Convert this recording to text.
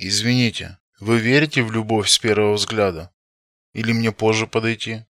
Извините, вы верите в любовь с первого взгляда? Или мне позже подойти?